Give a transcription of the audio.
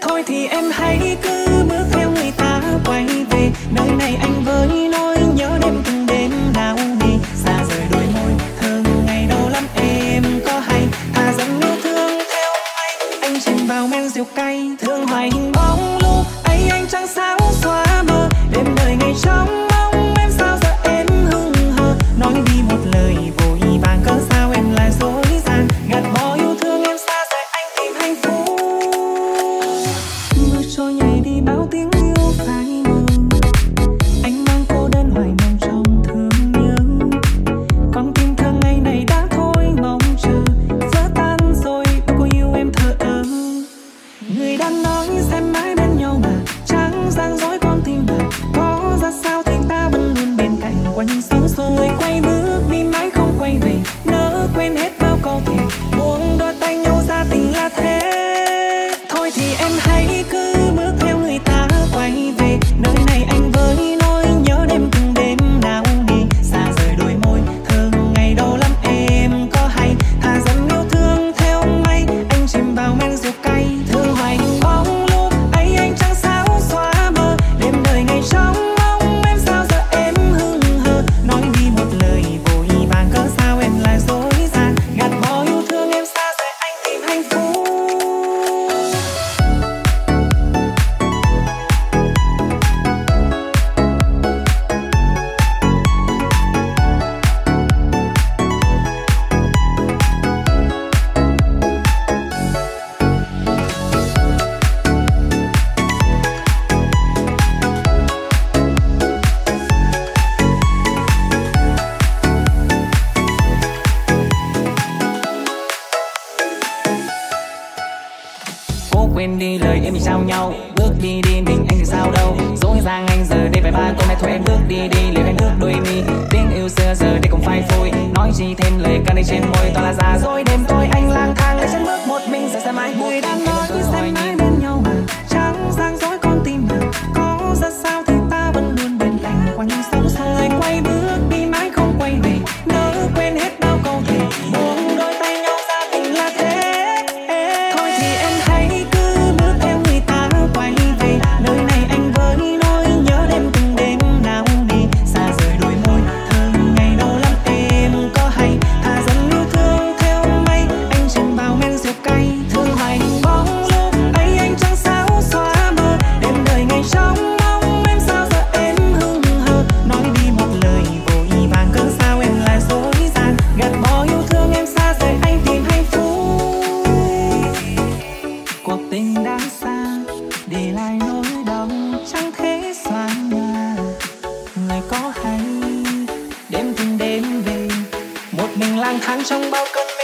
Thôi thì em hãy cứ bước theo người ta quay về. Nơi này anh với nỗi nhớ đêm từng đêm nào đi. Xa rời đôi môi thơm ngày đâu lắm em có hay. Thà dần yêu thương theo anh. Anh chìm vào men rượu cay, thương hoài. Hình bóng lúc ấy anh chẳng sao xoay quên đi lời em mình trao nhau? Bước đi đi, mình anh thì sao đâu? Dỗi dàng anh giờ đây phải ba câu này thôi em. Bước đi đi liệu anh nước đôi mi. Tiếng yêu xưa giờ đây cũng phai phôi. Nói gì thêm lời cơn này trên môi. Toàn là già dối đêm tối anh lang thang. Lại chân bước một mình, giờ xe mãi bụi đang nói. Cứ xem mãi bên nhau trắng giang dối tháng trong bao cơn